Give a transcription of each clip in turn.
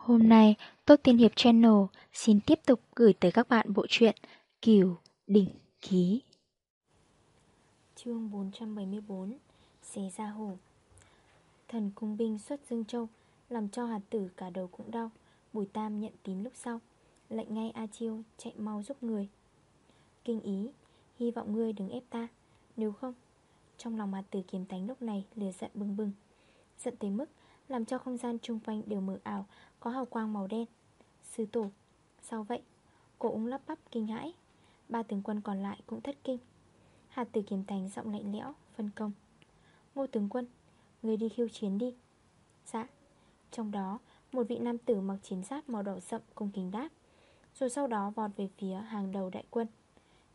Hôm nay, Tốt Tiên Hiệp Channel xin tiếp tục gửi tới các bạn bộ truyện Kiều Đỉnh Ký. Chương 474 Xé ra hồ Thần cung binh xuất Dương Châu Làm cho hạt tử cả đầu cũng đau Bùi Tam nhận tín lúc sau Lệnh ngay A Chiêu chạy mau giúp người Kinh ý Hy vọng ngươi đừng ép ta Nếu không Trong lòng hạt tử kiếm tánh lúc này lửa giận bừng bừng Giận tới mức Làm cho không gian chung quanh đều mở ảo có hào quang màu đen. Sư tổ, Sao vậy? Cô úng lắp bắp kinh hãi. Ba tướng quân còn lại cũng thất kinh. Hạt tử kiếm tánh giọng lạnh lẽo, Phân công. Ngô tướng quân, Người đi khiêu chiến đi. Dạ. Trong đó, Một vị nam tử mặc chiến giáp màu đỏ sậm cung kính đáp. Rồi sau đó vọt về phía hàng đầu đại quân.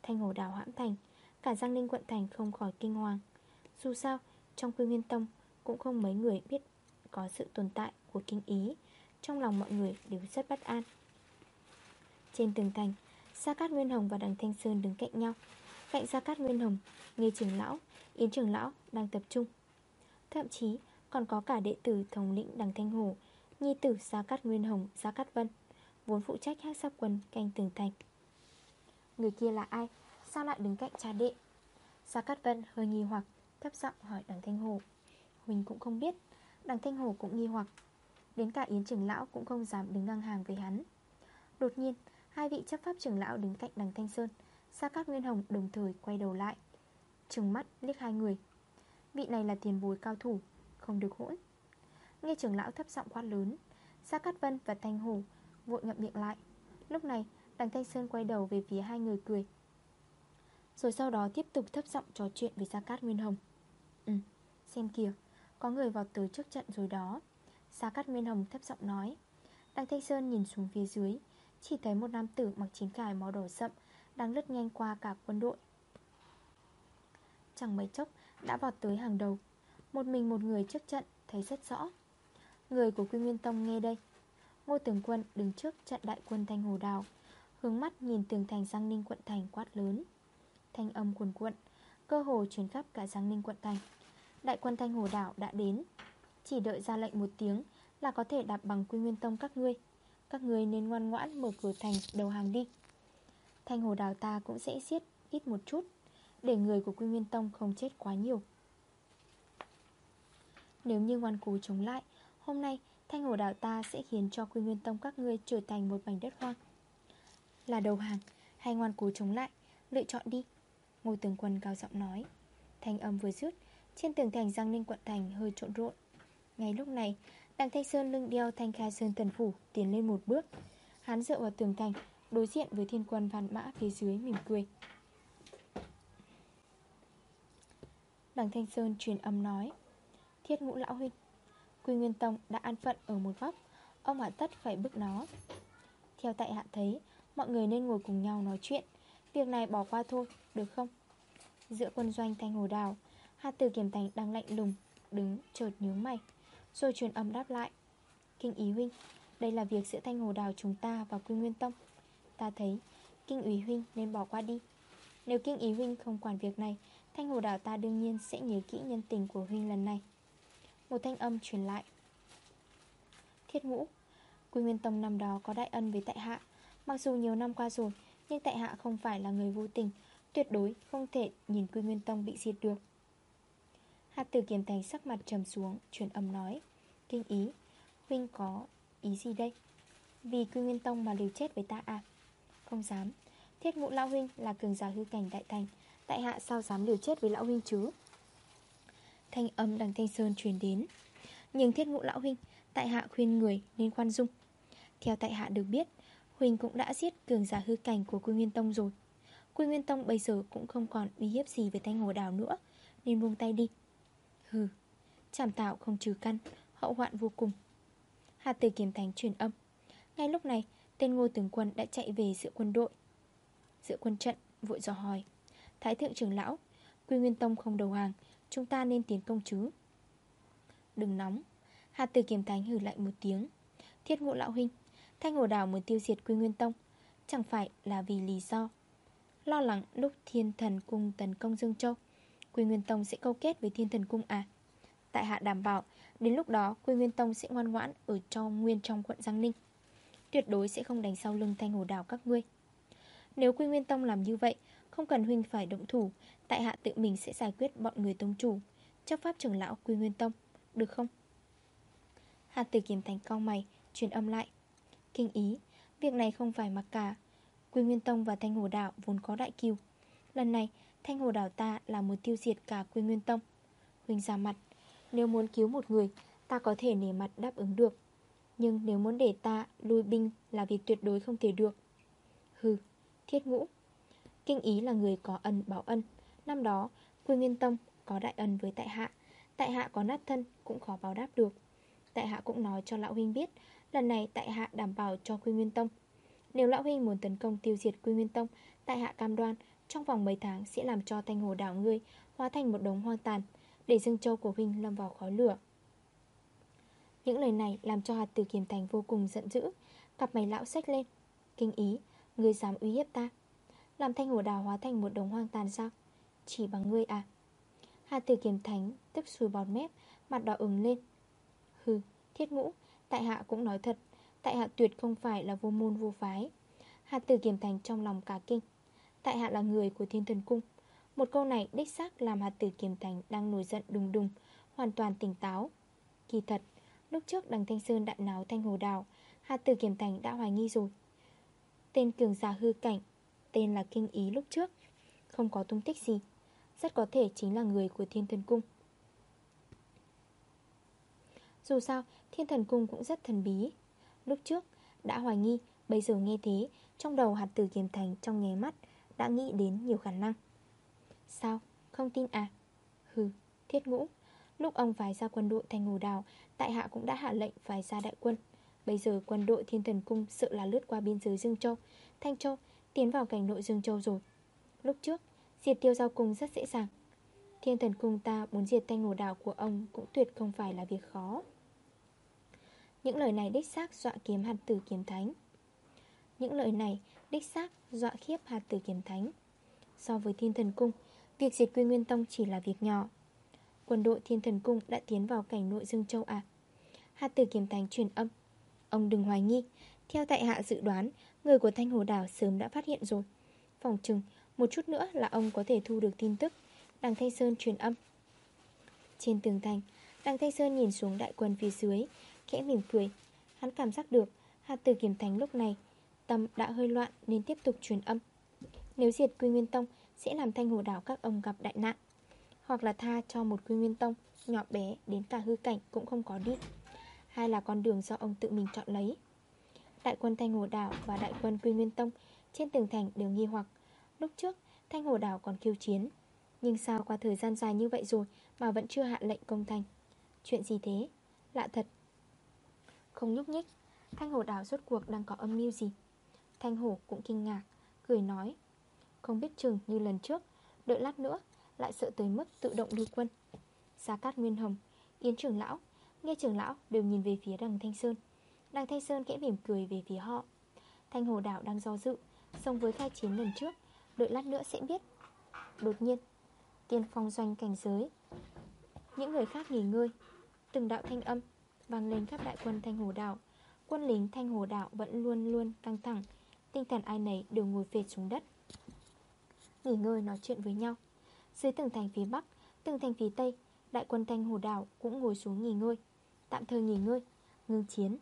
Thanh hồ đảo hãm thành, Cả Giang Ninh quận thành không khỏi kinh hoàng. Dù sao, Trong quy nguyên tông Cũng không mấy người biết Có sự tồn tại của kinh ý. Trong lòng mọi người đều rất bất an. Trên tường thành Sa Cát Nguyên Hồng và Đằng Thanh Sơn đứng cạnh nhau. Cạnh Sa Cát Nguyên Hồng Nghe trường lão, Yến trường lão đang tập trung. Thậm chí còn có cả đệ tử thống lĩnh Đằng Thanh Hồ Nhi tử Sa Cát Nguyên Hồng, Sa Cát Vân Vốn phụ trách hát sắp quân canh tường thành. Người kia là ai? Sao lại đứng cạnh cha đệ? Sa Cát Vân hơi nghi hoặc Thấp giọng hỏi Đằng Thanh Hồ. Huỳnh cũng không biết Đằng Thanh Hồ cũng nghi hoặc. Đến cả Yến trưởng lão cũng không dám đứng ngang hàng với hắn. Đột nhiên Hai vị chấp pháp trưởng lão đứng cạnh đằng Thanh Sơn Sa Cát Nguyên Hồng đồng thời quay đầu lại Trừng mắt liếc hai người. Vị này là tiền bối cao thủ Không được hỗn. Nghe trưởng lão thấp giọng quát lớn Sa Cát Vân và Thanh Hồ vội ngậm miệng lại. Lúc này đằng Thanh Sơn quay đầu về phía hai người cười. Rồi sau đó tiếp tục thấp giọng trò chuyện với Sa Cát Nguyên Hồng. Ừ, xem kìa Có người vào tới trước trận rồi đó gia Cát Nguyên Hồng thấp giọng nói. Đăng Thanh Sơn nhìn xuống phía dưới, Chỉ thấy một nam tử mặc chiến khải màu đỏ sậm Đang lướt nhanh qua cả quân đội. Chẳng mấy chốc đã vọt tới hàng đầu, Một mình một người trước trận thấy rất rõ. Người của Quy Nguyên Tông nghe đây. Ngô Tướng Quân đứng trước trận đại quân Thanh Hồ Đào, Hướng mắt nhìn tường thành Giang Ninh quận thành quát lớn. Thanh âm quần quận Cơ hồ chuyển khắp cả Giang Ninh quận thành. Đại quân Thanh Hồ Đảo đã đến, Chỉ đợi ra lệnh một tiếng là có thể đạp bằng Quy Nguyên Tông các ngươi. Các ngươi nên ngoan ngoãn mở cửa thành đầu hàng đi. Thanh Hồ đào ta cũng sẽ siết ít một chút, Để người của Quy Nguyên Tông không chết quá nhiều. Nếu như ngoan cố chống lại, Hôm nay Thanh Hồ đào ta sẽ khiến cho Quy Nguyên Tông các ngươi trở thành một mảnh đất hoang. Là đầu hàng hay ngoan cố chống lại, Lựa chọn đi. Ngô Tướng Quân cao giọng nói. Thanh âm vừa dứt, Trên tường thành Giang Ninh quận thành hơi trộn rộn. Ngay lúc này Đằng Thanh Sơn lưng đeo Thanh Khai Sơn Thần Phủ Tiến lên một bước. Hắn dựa vào tường thành Đối diện với thiên quân văn mã phía dưới mỉm cười. Đằng Thanh Sơn truyền âm nói Thiết ngũ lão huynh Quy Nguyên Tông đã an phận ở một góc Ông hạ tất phải bức nó. Theo tại hạ thấy Mọi người nên ngồi cùng nhau nói chuyện Việc này bỏ qua thôi, được không? Giữa quân doanh Thanh Hồ Đào Hạt tử kiểm thành đang lạnh lùng Đứng chợt nhướng mày. Rồi truyền âm đáp lại. Kinh ý huynh, Đây là việc giữa Thanh Hồ Đào chúng ta và Quy Nguyên Tông. Ta thấy, Kinh ý huynh nên bỏ qua đi. Nếu Kinh ý huynh không quản việc này, Thanh Hồ Đào ta đương nhiên sẽ nhớ kỹ nhân tình của huynh lần này. Một thanh âm truyền lại. Thiết ngũ, Quy Nguyên Tông năm đó có đại ân với tại hạ. Mặc dù nhiều năm qua rồi, Nhưng tại hạ không phải là người vô tình, Tuyệt đối không thể nhìn Quy Nguyên Tông bị diệt được. Hạt tử kiếm thành sắc mặt trầm xuống Chuyển âm nói, Kinh ý, Huynh có ý gì đây? Vì Quy Nguyên Tông mà liều chết với ta à? Không dám. Thiết ngũ lão huynh là cường giả hư cảnh đại thành, Tại hạ sao dám liều chết với lão huynh chứ? Thanh âm đằng Thanh Sơn truyền đến. Nhưng thiết ngũ lão huynh, Tại hạ khuyên người nên khoan dung. Theo tại hạ được biết, huynh cũng đã giết cường giả hư cảnh của Quy Nguyên Tông rồi. Quy Nguyên Tông bây giờ cũng không còn uy hiếp gì với Thanh Hồ Đào nữa, Nên buông tay đi. Hừ, Chảm tạo không trừ căn, Hậu hoạn vô cùng. Hạt tử kiếm thánh truyền âm. Ngay lúc này, Tên ngô tướng quân đã chạy về giữa quân đội. Giữa quân trận, vội dò hỏi. Thái thượng trưởng lão, Quy Nguyên Tông không đầu hàng, Chúng ta nên tiến công chứ? Đừng nóng Hạt tử kiếm thánh hử lại một tiếng. Thiết ngộ lão huynh, Thanh Hồ đảo muốn tiêu diệt Quy Nguyên Tông, Chẳng phải là vì lý do? Lo lắng lúc thiên thần cung tấn công Dương Châu Quy Nguyên Tông sẽ câu kết với thiên thần cung à? Tại hạ đảm bảo, Đến lúc đó, Quy Nguyên Tông sẽ ngoan ngoãn Ở trong nguyên trong quận Giang Ninh. Tuyệt đối sẽ không đánh sau lưng thanh hồ đảo các ngươi. Nếu Quy Nguyên Tông làm như vậy, Không cần huynh phải động thủ, Tại hạ tự mình sẽ giải quyết bọn người tông chủ. Chấp pháp trưởng lão Quy Nguyên Tông, Được không? Hạt tử kiếm thành cao mày, Truyền âm lại. Kinh ý, Việc này không phải mặc cả. Quy Nguyên Tông và Thanh Hồ Đảo vốn có đại kiều Lần này Thanh Hồ Đảo ta là một tiêu diệt cả Quy Nguyên Tông. Huynh ra mặt Nếu muốn cứu một người Ta có thể nể mặt đáp ứng được. Nhưng nếu muốn để ta lui binh Là việc tuyệt đối không thể được. Hừ, thiết ngũ Kinh ý là người có ân báo ân. Năm đó, Quy Nguyên Tông có đại ân với tại hạ. Tại hạ có nát thân cũng khó báo đáp được. Tại hạ cũng nói cho lão huynh biết Lần này tại hạ đảm bảo cho Quy Nguyên Tông. Nếu lão huynh muốn tấn công tiêu diệt Quy Nguyên Tông Tại hạ cam đoan trong vòng mấy tháng sẽ làm cho thanh hồ đảo ngươi Hóa thành một đống hoang tàn Để dương châu của huynh lâm vào khói lửa. Những lời này làm cho hạt tử kiềm thành vô cùng giận dữ Cặp mày lão xách lên. Kinh ý, ngươi dám uy hiếp ta? Làm thanh hồ đảo hóa thành một đống hoang tàn sao? Chỉ bằng ngươi à? Hạt tử kiềm thánh tức xùi bọt mép Mặt đỏ ứng lên. Hừ, thiết ngũ Tại hạ cũng nói thật Tại hạ tuyệt không phải là vô môn vô phái. Hạt tử kiềm thành trong lòng cả kinh. Tại hạ là người của thiên thần cung. Một câu này đích xác làm hạt tử kiềm thành Đang nổi giận đùng đùng Hoàn toàn tỉnh táo. Kỳ thật, lúc trước đằng Thanh Sơn đại náo Thanh Hồ Đào Hạt tử kiềm thành đã hoài nghi rồi. Tên cường giả hư cảnh Tên là kinh ý lúc trước Không có tung tích gì Rất có thể chính là người của thiên thần cung. Dù sao Thiên thần cung cũng rất thần bí. Lúc trước đã hoài nghi Bây giờ nghe thế Trong đầu hạt tử kiềm thành trong nghe mắt đã nghĩ đến nhiều khả năng. Sao? Không tin à? Hừ, thiết ngũ. Lúc ông phái ra quân đội thành ngủ đào Tại hạ cũng đã hạ lệnh phái ra đại quân. Bây giờ quân đội thiên thần cung Sợ là lướt qua biên giới Dương Châu. Thanh Châu tiến vào cảnh nội Dương Châu rồi. Lúc trước Diệt tiêu giao cung rất dễ dàng. Thiên thần cung ta muốn diệt thanh ngủ đào của ông Cũng tuyệt không phải là việc khó. Những lời này đích xác dọa kiếm hạt tử kiếm thánh. Những lời này đích xác dọa khiếp hạt tử kiếm thánh. So với thiên thần cung, Việc diệt quy nguyên tông chỉ là việc nhỏ. Quân đội thiên thần cung đã tiến vào cảnh nội dương châu à? Hạt tử kiếm thánh truyền âm. Ông đừng hoài nghi. Theo tại hạ dự đoán, Người của Thanh Hồ Đảo sớm đã phát hiện rồi. Phòng trừng Một chút nữa là ông có thể thu được tin tức. Đằng Thanh Sơn truyền âm. Trên tường thành, Đằng Thanh Sơn nhìn xuống đại quân phía dưới, khẽ mỉm cười. Hắn cảm giác được Hạt tử kiếm thánh lúc này Tâm đã hơi loạn nên tiếp tục truyền âm. Nếu diệt quy nguyên tông, Sẽ làm thanh hồ đảo các ông gặp đại nạn. Hoặc là tha cho một quy nguyên tông, Nhỏ bé đến cả hư cảnh cũng không có đi Hay là con đường do ông tự mình chọn lấy. Đại quân Thanh Hồ Đảo và đại quân Quy Nguyên Tông Trên tường thành đều nghi hoặc. Lúc trước, Thanh Hồ Đảo còn khiêu chiến. Nhưng sao qua thời gian dài như vậy rồi Mà vẫn chưa hạ lệnh công thành? Chuyện gì thế? Lạ thật. Không nhúc nhích, Thanh hồ đảo rốt cuộc đang có âm mưu gì? Thanh hổ cũng kinh ngạc, Cười nói, Không biết chừng như lần trước, Đợi lát nữa, lại sợ tới mức tự động đưa quân. Gia Cát Nguyên Hồng, Yến trưởng lão, Nghe trưởng lão đều nhìn về phía đằng Thanh Sơn. Đằng Thanh Sơn kẽ mỉm cười về phía họ. Thanh hồ đảo đang do dự Xong với khai chiến lần trước, Đợi lát nữa sẽ biết. Đột nhiên, Tiên phong doanh cảnh giới, Những người khác nghỉ ngơi. Từng đạo thanh âm vang lên khắp đại quân Thanh Hồ Đảo. Quân lính Thanh Hồ Đảo vẫn luôn luôn căng thẳng Tinh thần ai nấy đều ngồi phệt xuống đất. Nghỉ ngơi nói chuyện với nhau. Dưới tường thành phía Bắc, Tường thành phía Tây, Đại quân Thanh Hồ Đảo cũng ngồi xuống nghỉ ngơi. Tạm thời nghỉ ngơi, Ngưng chiến.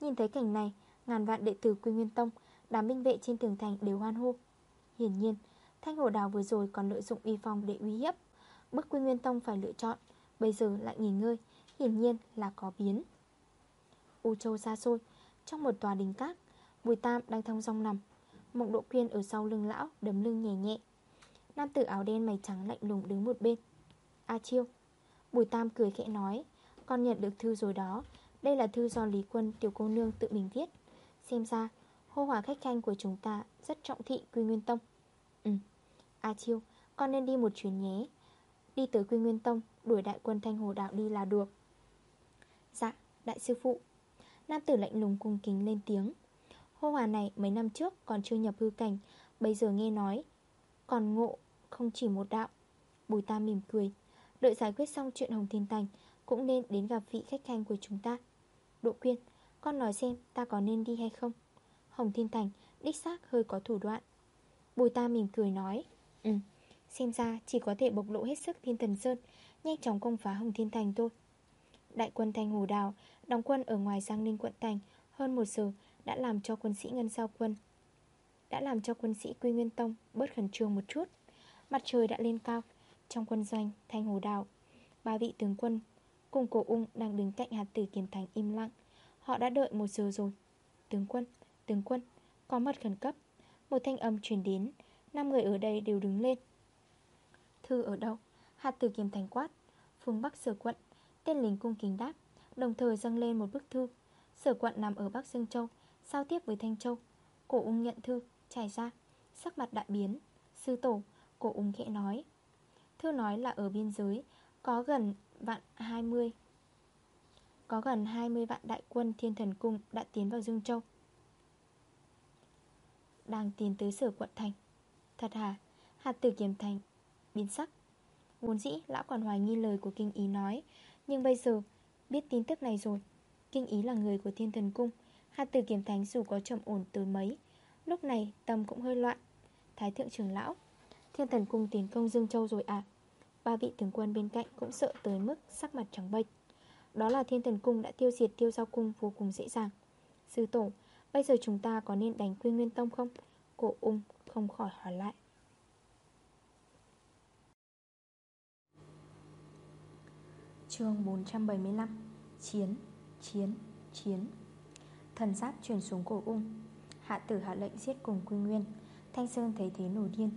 Nhìn thấy cảnh này, Ngàn vạn đệ tử Quy Nguyên Tông, Đám binh vệ trên tường thành đều hoan hô. Hiển nhiên, Thanh Hồ Đảo vừa rồi còn lợi dụng uy phong để uy hiếp. Bức Quy Nguyên Tông phải lựa chọn, Bây giờ lại nghỉ ngơi, Hiển nhiên là có biến. U Châu xa xôi, Trong một tòa đình cát Bùi Tam đang thong rong nằm. Mộng độ quyên ở sau lưng lão đấm lưng nhẹ nhẹ. Nam tử áo đen mày trắng lạnh lùng đứng một bên. A Chiêu. Bùi Tam cười khẽ nói Con nhận được thư rồi đó. Đây là thư do Lý Quân tiểu cô nương tự mình viết. Xem ra hô hòa khách khanh của chúng ta Rất trọng thị Quy Nguyên Tông. Ừ. A Chiêu. Con nên đi một chuyến nhé. Đi tới Quy Nguyên Tông Đuổi đại quân Thanh Hồ Đạo đi là được. Dạ, đại sư phụ. Nam tử lạnh lùng cung kính lên tiếng. Hô hòa này mấy năm trước còn chưa nhập hư cảnh, Bây giờ nghe nói Còn ngộ không chỉ một đạo. Bùi ta mỉm cười, Đợi giải quyết xong chuyện Hồng Thiên Thành Cũng nên đến gặp vị khách khanh của chúng ta. Độ quyên, Con nói xem ta có nên đi hay không? Hồng Thiên Thành đích xác hơi có thủ đoạn. Bùi ta mỉm cười nói Ừ Xem ra chỉ có thể bộc lộ hết sức Thiên Thần Sơn, Nhanh chóng công phá Hồng Thiên Thành thôi. Đại quân Thanh Hồ Đào Đóng quân ở ngoài Giang Ninh quận Thành Hơn một giờ đã làm cho quân sĩ Ngân Sao Quân Đã làm cho quân sĩ Quy Nguyên Tông Bớt khẩn trương một chút. Mặt trời đã lên cao Trong quân doanh Thanh Hồ Đào. Ba vị tướng quân Cùng cổ ung đang đứng cạnh hạt tử kiềm thành im lặng. Họ đã đợi một giờ rồi. Tướng quân, tướng quân Có mật khẩn cấp. Một thanh âm truyền đến. Năm người ở đây đều đứng lên. Thư ở đâu? Hạt tử kiềm thành quát. Phương Bắc sở quận. Tên lính cung kính đáp. Đồng thời dâng lên một bức thư. Sở quận nằm ở Bắc Dương Châu. Giao tiếp với Thanh Châu. Cổ ung nhận thư, trải ra. Sắc mặt đại biến. Sư tổ, cổ ung khẽ nói. Thư nói là ở biên giới Có gần vạn 20 Có gần 20 vạn đại quân thiên thần cung đã tiến vào Dương Châu. Đang tiến tới sở quận thành. Thật hả? Hạt tử kiềm thành. Biến sắc. Vốn dĩ lão còn hoài nghi lời của kinh ý nói Nhưng bây giờ biết tin tức này rồi. Kinh ý là người của thiên thần cung Hạt tử kiếm thánh dù có trầm ổn tới mấy Lúc này tâm cũng hơi loạn. Thái thượng trưởng lão Thiên thần cung tiến công Dương Châu rồi à? Ba vị tướng quân bên cạnh cũng sợ tới mức sắc mặt trắng bệch. Đó là thiên thần cung đã tiêu diệt tiêu giao cung vô cùng dễ dàng. Sư tổ Bây giờ chúng ta có nên đánh quy nguyên tông không? Cổ ung không khỏi hỏi lại. Chương 475 Chiến, chiến, chiến. Thần giáp truyền xuống cổ ung Hạ tử hạ lệnh giết cùng quy nguyên. Thanh Sơn thấy thế nổi điên.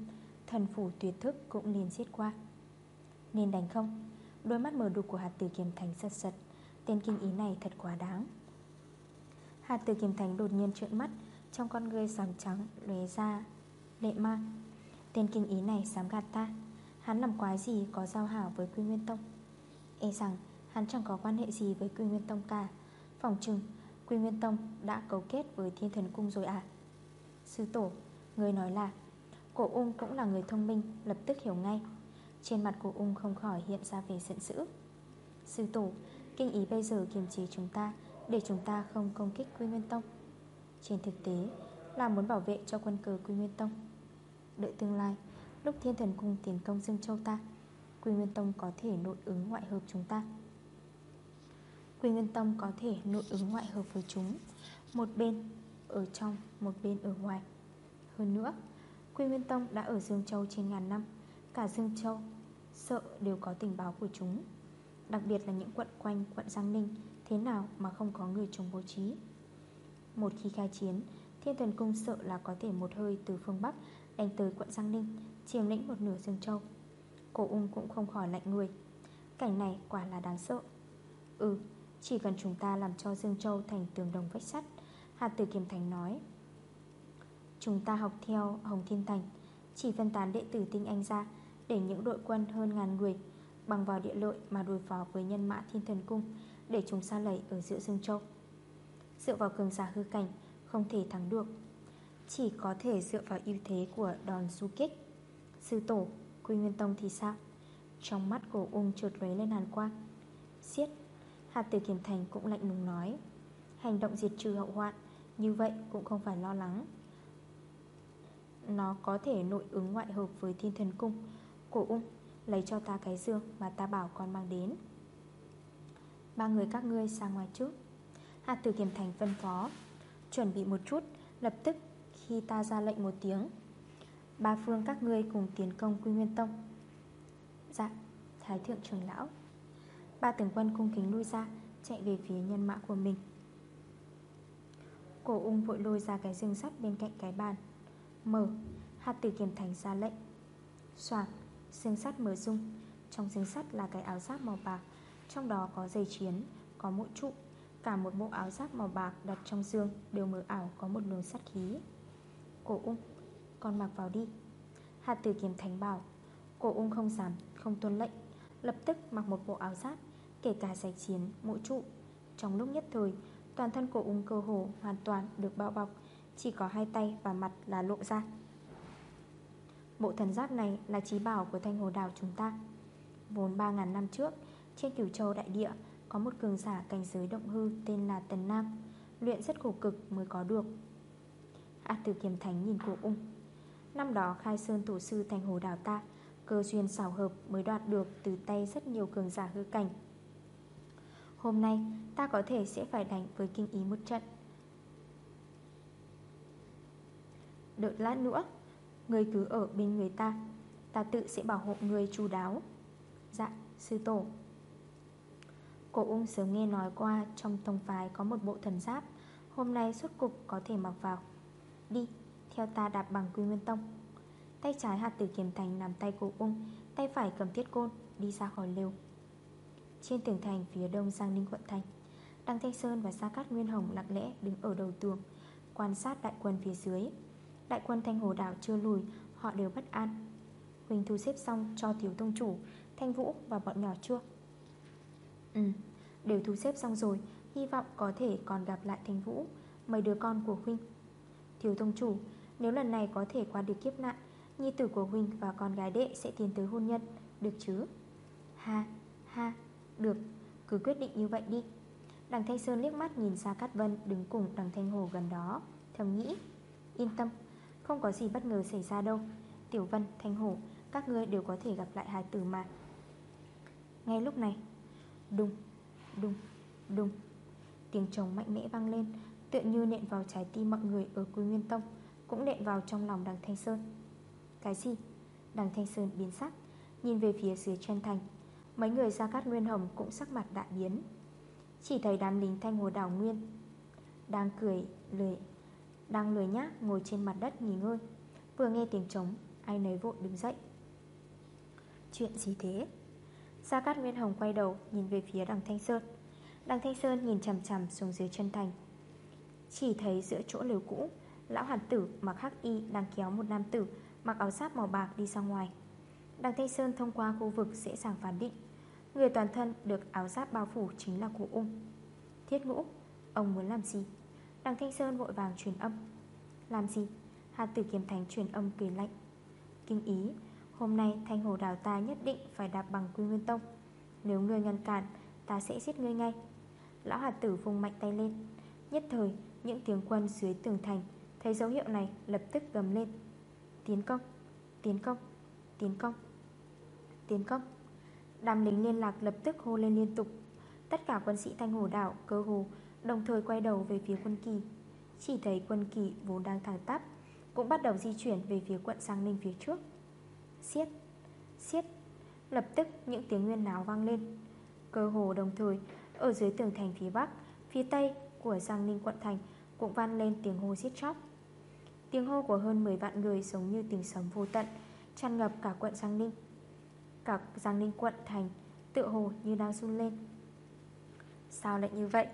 Thần phủ tuyệt thức cũng liền giết qua. Nên đánh không? Đôi mắt mở đục của hạt tử kiềm thành sật sật Tên kinh ý này thật quá đáng. Hạt tử kiềm thành đột nhiên trợn mắt. Trong con ngươi xám trắng lóe ra Lệ ma. Tên kinh ý này dám gạt ta? Hắn làm quái gì có giao hảo với Quy Nguyên Tông? E rằng hắn chẳng có quan hệ gì với Quy Nguyên Tông cả. Phòng trừng Quy Nguyên Tông đã cấu kết với Thiên Thần Cung rồi à? Sư Tổ, Người nói là Cổ ung cũng là người thông minh, Lập tức hiểu ngay. Trên mặt cổ ung không khỏi hiện ra về giận dữ. Sư Tổ, Kinh ý bây giờ kiềm chế chúng ta Để chúng ta không công kích Quy Nguyên Tông. Trên thực tế, Là muốn bảo vệ cho quân cờ Quy Nguyên Tông. Đợi tương lai, Lúc Thiên Thần Cung tiến công Dương Châu ta, Quy Nguyên Tông có thể nội ứng ngoại hợp chúng ta. Quy Nguyên Tông có thể nội ứng ngoại hợp với chúng Một bên ở trong, một bên ở ngoài. Hơn nữa Quy Nguyên Tông đã ở Dương Châu trên ngàn năm Cả Dương Châu Sợ đều có tình báo của chúng. Đặc biệt là những quận quanh quận Giang Ninh Thế nào mà không có người chống bố trí. Một khi khai chiến Thiên thần cung sợ là có thể một hơi từ phương Bắc Đánh tới quận Giang Ninh Chiếm lĩnh một nửa Dương Châu. Cổ ung cũng không khỏi lạnh người. Cảnh này quả là đáng sợ. Ừ chỉ cần chúng ta làm cho Dương Châu thành tường đồng vách sắt Hạt tử kiềm thành nói. Chúng ta học theo Hồng Thiên Thành, Chỉ phân tán đệ tử tinh anh ra Để những đội quân hơn ngàn người Bằng vào địa lợi mà đối phó với nhân mã thiên thần cung Để chúng xa lầy ở giữa Dương Châu. Dựa vào cường giả hư cảnh, Không thể thắng được. Chỉ có thể dựa vào ưu thế của đòn du kích. Sư tổ, Quy Nguyên Tông thì sao? Trong mắt cổ ung trượt lấy lên hàn quang. Xiết Hạt tử kiểm thành cũng lạnh lùng nói. Hành động diệt trừ hậu hoạn, Như vậy cũng không phải lo lắng. Nó có thể nội ứng ngoại hợp với thiên thần cung. Cổ ung, Lấy cho ta cái dương mà ta bảo con mang đến. Ba người các ngươi sang ngoài trước. Hạt tử kiểm thành phân phó. Chuẩn bị một chút, Lập tức khi ta ra lệnh một tiếng. Ba phương các ngươi cùng tiến công Quy Nguyên Tông. Dạ Thái thượng trưởng lão. Ba tướng quân cung kính lui ra, Chạy về phía nhân mã của mình. Cổ ung vội lôi ra cái dương sắt bên cạnh cái bàn. Mở, Hạt tử kiểm thành ra lệnh. Soạn Xương sắt mở rung. Trong xương sắt là cái áo giáp màu bạc. Trong đó có dây chiến Có mũi trụ. Cả một bộ áo giáp màu bạc đặt trong dương Đều mở ảo có một luồng sắt khí. Cổ ung, Con mặc vào đi. Hạt tử kiếm thành bảo, Cổ ung không dám, không tuân lệnh. Lập tức mặc một bộ áo giáp Kể cả giày chiến, mũ trụ. Trong lúc nhất thời Toàn thân của ung cơ hồ hoàn toàn được bao bọc Chỉ có hai tay và mặt là lộ ra. Bộ thần giáp này là trí bảo của thanh hồ Đào chúng ta. Vốn 3.000 năm trước Trên cửu châu đại địa Có một cường giả cảnh giới động hư Tên là Tần Nam Luyện rất khổ cực mới có được. A Tử Kiếm Thánh nhìn cổ ung. Năm đó khai sơn tổ sư thành hồ Đào ta Cơ duyên xảo hợp mới đoạt được Từ tay rất nhiều cường giả hư cảnh. Hôm nay ta có thể sẽ phải đánh với kinh ý một trận. Đợi lát nữa Người cứ ở bên người ta Ta tự sẽ bảo hộ người chú đáo. Dạ sư tổ. Cổ ung sớm nghe nói qua Trong tông phái có một bộ thần giáp Hôm nay suốt cục có thể mặc vào. Đi, theo ta đạp bằng quy nguyên tông. Tay trái hạt tử kiếm thành nằm tay cổ ung, Tay phải cầm thiết côn, Đi ra khỏi lều. Trên tường thành phía đông Giang Ninh quận thành, Đăng Thanh Sơn và Sa Cát Nguyên Hồng lặng lẽ đứng ở đầu tường, Quan sát đại quân phía dưới. Đại quân Thanh Hồ Đảo chưa lùi, Họ đều bất an. Huỳnh thu xếp xong cho thiếu tông chủ, Thanh Vũ và bọn nhỏ chưa? Ừ Đều thu xếp xong rồi, Hy vọng có thể còn gặp lại Thanh Vũ, Mấy đứa con của Huynh Thiếu tông chủ, Nếu lần này có thể qua được kiếp nạn Nhi tử của Huynh và con gái đệ sẽ tiến tới hôn nhân Được chứ? Ha ha Được. Cứ quyết định như vậy đi. Đằng Thanh Sơn liếc mắt nhìn ra Cát Vân Đứng cùng đằng Thanh Hồ gần đó Thầm nghĩ. Yên tâm Không có gì bất ngờ xảy ra đâu. Tiểu Vân, Thanh Hổ Các ngươi đều có thể gặp lại hai tử mà. Ngay lúc này Đùng, đùng, đùng Tiếng trống mạnh mẽ vang lên Tựa như nện vào trái tim mọi người ở Quy Nguyên Tông Cũng nện vào trong lòng đằng Thanh Sơn. Cái gì? Đằng Thanh Sơn biến sắc, Nhìn về phía dưới chân thành. Mấy người ra cát Nguyên Hồng cũng sắc mặt đại biến. Chỉ thấy đám lính Thanh Hồ Đảo Nguyên Đang cười, lười, Đang lười nhác ngồi trên mặt đất nghỉ ngơi. Vừa nghe tiếng trống, Ai nấy vội đứng dậy. Chuyện gì thế? Gia Cát Nguyên Hồng quay đầu Nhìn về phía đằng Thanh Sơn. Đằng Thanh Sơn nhìn chằm chằm xuống dưới chân thành. Chỉ thấy giữa chỗ lều cũ, Lão hàn tử mặc hắc y Đang kéo một nam tử Mặc áo giáp màu bạc đi ra ngoài. Đằng Thanh Sơn thông qua khu vực dễ dàng phán định. Người toàn thân được áo giáp bao phủ Chính là cụ ung. Thiết ngũ, ông muốn làm gì? Đằng Thanh Sơn vội vàng truyền âm. Làm gì? Hạt tử kiếm thánh truyền âm cười lạnh. Kinh ý Hôm nay thanh hồ Đào ta nhất định phải đạp bằng quy nguyên tông. Nếu ngươi ngăn cản Ta sẽ giết ngươi ngay. Lão hạt tử vùng mạnh tay lên. Nhất thời những tiếng quân dưới tường thành Thấy dấu hiệu này lập tức gầm lên. Tiến công Tiến công Tiến công Tiến công Đàm lính liên lạc lập tức hô lên liên tục. Tất cả quân sĩ thanh hồ đảo, cơ hồ, Đồng thời quay đầu về phía quân kỳ. Chỉ thấy quân kỳ vốn đang thẳng tắp, Cũng bắt đầu di chuyển về phía quận Giang Ninh phía trước. Xiết Xiết Lập tức những tiếng nguyên náo vang lên. Cơ hồ đồng thời, Ở dưới tường thành phía bắc, Phía tây của Giang Ninh quận thành Cũng vang lên tiếng hô xiết chóc. Tiếng hô của hơn 10 vạn người giống như tiếng sấm vô tận, Tràn ngập cả quận Giang Ninh, Cả Giang Ninh quận thành Tựa hồ như đang run lên. Sao lại như vậy?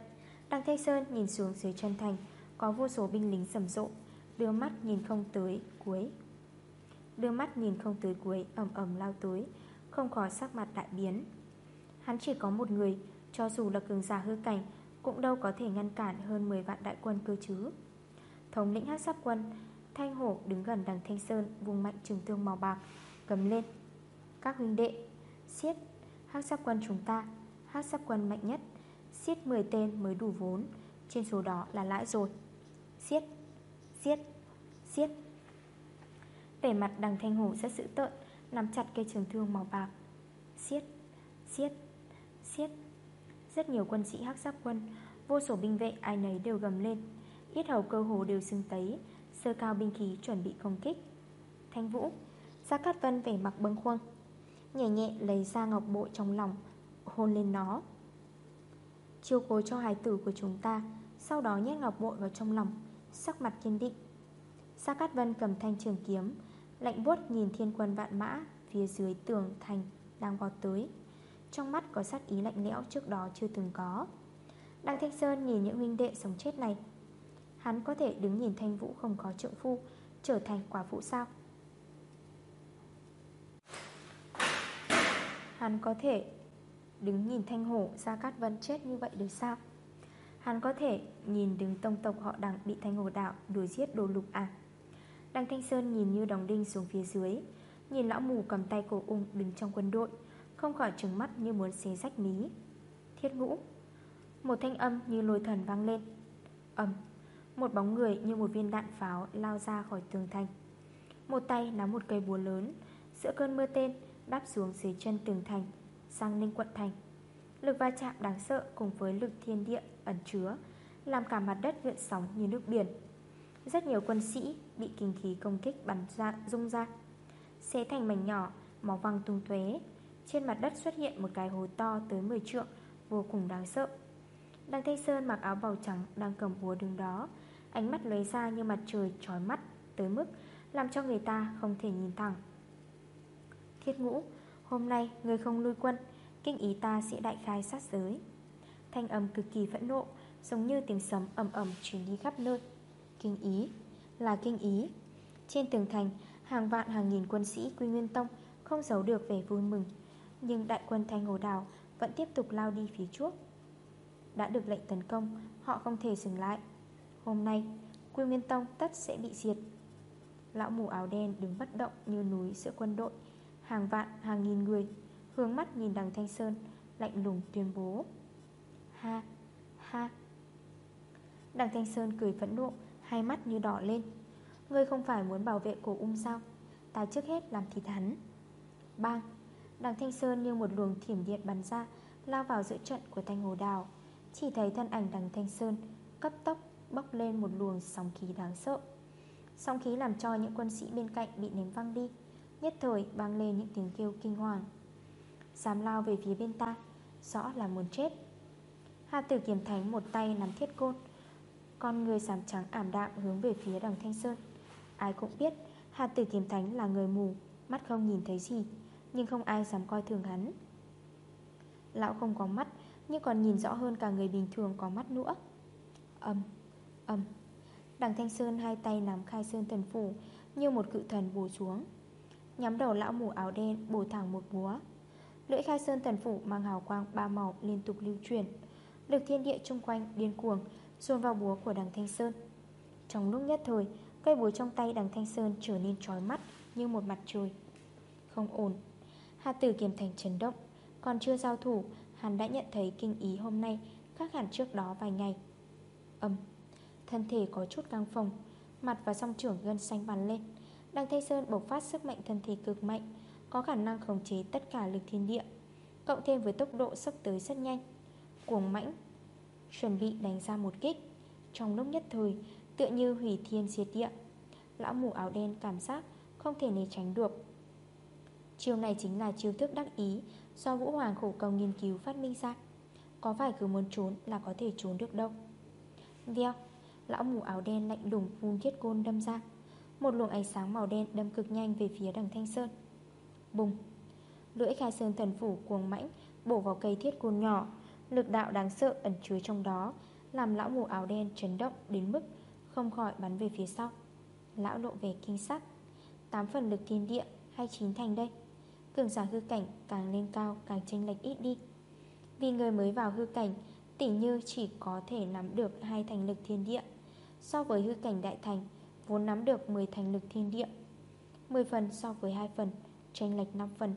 Đăng Thanh Sơn nhìn xuống dưới chân thành, Có vô số binh lính sầm rộ, Đưa mắt nhìn không tới cuối. Đưa mắt nhìn không tới cuối, ầm ầm lao tới, Không khỏi sắc mặt đại biến. Hắn chỉ có một người, Cho dù là cường giả hư cảnh, Cũng đâu có thể ngăn cản hơn 10 vạn đại quân cơ chứ. Thống lĩnh hát sắp quân Thanh hổ đứng gần đằng Thanh Sơn Vùng mạnh trường thương màu bạc Cầm lên. Các huynh đệ Xiết Hác sắp quân chúng ta Hác sắp quân mạnh nhất Xiết 10 tên mới đủ vốn Trên số đó là lãi rồi. Xiết Xiết Xiết Vẻ mặt đằng thanh hổ rất dữ tợn Nắm chặt cây trường thương màu bạc. Xiết, xiết, xiết Rất nhiều quân sĩ hắc giáp quân Vô số binh vệ ai nấy đều gầm lên. Ít hầu cơ hồ đều xưng tấy Sơ cao binh khí chuẩn bị công kích. Thanh vũ Gia Cát Vân vẻ mặt bâng khuâng, Nhẹ nhẹ lấy ra ngọc bội trong lòng, Hôn lên nó. Chiêu cố cho hài tử của chúng ta, Sau đó nhét ngọc bội vào trong lòng, Sắc mặt kiên định. Gia Cát Vân cầm thanh trường kiếm, Lạnh buốt nhìn thiên quân vạn mã Phía dưới tường thành đang vọt tới. Trong mắt có sát ý lạnh lẽo trước đó chưa từng có. Đăng Thanh Sơn nhìn những huynh đệ sống chết này Hắn có thể đứng nhìn Thanh Vũ không có trượng phu, Trở thành quả phụ sao? Hắn có thể đứng nhìn Thanh Hổ, Gia Cát Vân chết như vậy được sao? Hắn có thể nhìn đứng tông tộc họ đằng bị Thanh Hổ đạo đuổi giết đồ lục à? Đăng Thanh Sơn nhìn như đóng đinh xuống phía dưới, Nhìn lão mù cầm tay cổ ung đứng trong quân đội, Không khỏi trừng mắt như muốn xé rách mí. Thiết ngũ, Một thanh âm như lôi thần vang lên. Âm. Một bóng người như một viên đạn pháo lao ra khỏi tường thành. Một tay nắm một cây búa lớn, Giữa cơn mưa tên, Đáp xuống dưới chân tường thành, Sang ninh quận thành. Lực va chạm đáng sợ cùng với lực thiên địa ẩn chứa, Làm cả mặt đất gợn sóng như nước biển. Rất nhiều quân sĩ bị kinh khí công kích bắn ra, rung ra. Xé thành mảnh nhỏ, Máu văng tung tuế Trên mặt đất xuất hiện một cái hố to tới 10 trượng, Vô cùng đáng sợ. Đăng Thanh Sơn mặc áo bào trắng Đang cầm búa đứng đó. Ánh mắt lấy ra như mặt trời trói mắt, Tới mức làm cho người ta không thể nhìn thẳng. Thiết ngũ, Hôm nay người không lui quân, Kinh ý ta sẽ đại khai sát giới. Thanh âm cực kỳ phẫn nộ, Giống như tiếng sấm ầm ầm chuyển đi khắp nơi. Kinh ý, Là kinh ý. Trên tường thành, Hàng vạn hàng nghìn quân sĩ Quy Nguyên Tông Không giấu được vẻ vui mừng, Nhưng đại quân Thanh Hồ Đào Vẫn tiếp tục lao đi phía trước. Đã được lệnh tấn công, Họ không thể dừng lại. Hôm nay, Quy Nguyên Tông tất sẽ bị diệt. Lão mù áo đen đứng bất động như núi giữa quân đội, Hàng vạn, hàng nghìn người, Hướng mắt nhìn đằng Thanh Sơn, Lạnh lùng tuyên bố. Ha ha. Đằng Thanh Sơn cười phẫn nộ, Hai mắt như đỏ lên. Ngươi không phải muốn bảo vệ cổ ung sao? Ta trước hết làm thịt hắn. Bang. Đằng Thanh Sơn như một luồng thiểm điện bắn ra, Lao vào giữa trận của Thanh Hồ Đào. Chỉ thấy thân ảnh đằng Thanh Sơn, Cấp tốc bốc lên một luồng sóng khí đáng sợ. Sóng khí làm cho những quân sĩ bên cạnh bị ném văng đi, Nhất thời vang lên những tiếng kêu kinh hoàng. Dám lao về phía bên ta, Rõ là muốn chết. Hà tử kiếm thánh một tay nắm thiết côn Con người sám trắng ảm đạm hướng về phía đằng Thanh Sơn. Ai cũng biết, Hà tử kiếm thánh là người mù, Mắt không nhìn thấy gì, Nhưng không ai dám coi thường hắn. Lão không có mắt nhưng còn nhìn rõ hơn cả người bình thường có mắt nữa. Âm Âm Đằng Thanh Sơn hai tay nắm khai sơn thần phủ, Như một cự thần bổ xuống. Nhắm đầu lão mù áo đen, bổ thẳng một búa. Lưỡi khai sơn thần phủ mang hào quang ba màu liên tục lưu truyền Lực thiên địa chung quanh điên cuồng Dồn vào búa của đằng Thanh Sơn. Trong lúc nhất thời, Cây búa trong tay đằng Thanh Sơn trở nên trói mắt Như một mặt trời. Không ổn. Hạ tử kiềm thành chấn động, Còn chưa giao thủ Hắn đã nhận thấy kinh ý hôm nay Khác hẳn trước đó vài ngày. Âm Thân thể có chút căng phồng, Mặt và song trưởng gân xanh bắn lên Đăng Thanh Sơn bộc phát sức mạnh thân thể cực mạnh, Có khả năng khống chế tất cả lực thiên địa, Cộng thêm với tốc độ sắp tới rất nhanh. Cuồng mãnh, Chuẩn bị đánh ra một kích. Trong lúc nhất thời, Tựa như hủy thiên diệt địa, Lão mù áo đen cảm giác Không thể né tránh được. Chiêu này chính là chiêu thức đắc ý Do Vũ Hoàng khổ công nghiên cứu phát minh ra, Có phải cứ muốn trốn là có thể trốn được đâu. Veo, Lão mù áo đen lạnh lùng phun thiết côn đâm ra. Một luồng ánh sáng màu đen đâm cực nhanh về phía đằng Thanh Sơn. Bùng! Lưỡi khai sơn thần phủ cuồng mãnh, Bổ vào cây thiết côn nhỏ. Lực đạo đáng sợ ẩn chứa trong đó, Làm lão mù áo đen chấn động đến mức Không khỏi bắn về phía sau. Lão lộ về kinh sắc. Tám phần lực thiên địa, hay chín thành đây? Cường giả hư cảnh càng lên cao, Càng chênh lệch ít đi. Vì người mới vào hư cảnh, Tỉ như chỉ có thể nắm được hai thành lực thiên địa. So với hư cảnh đại thành, Vốn nắm được 10 thành lực thiên địa. 10 phần so với 2 phần Tranh lệch 5 phần.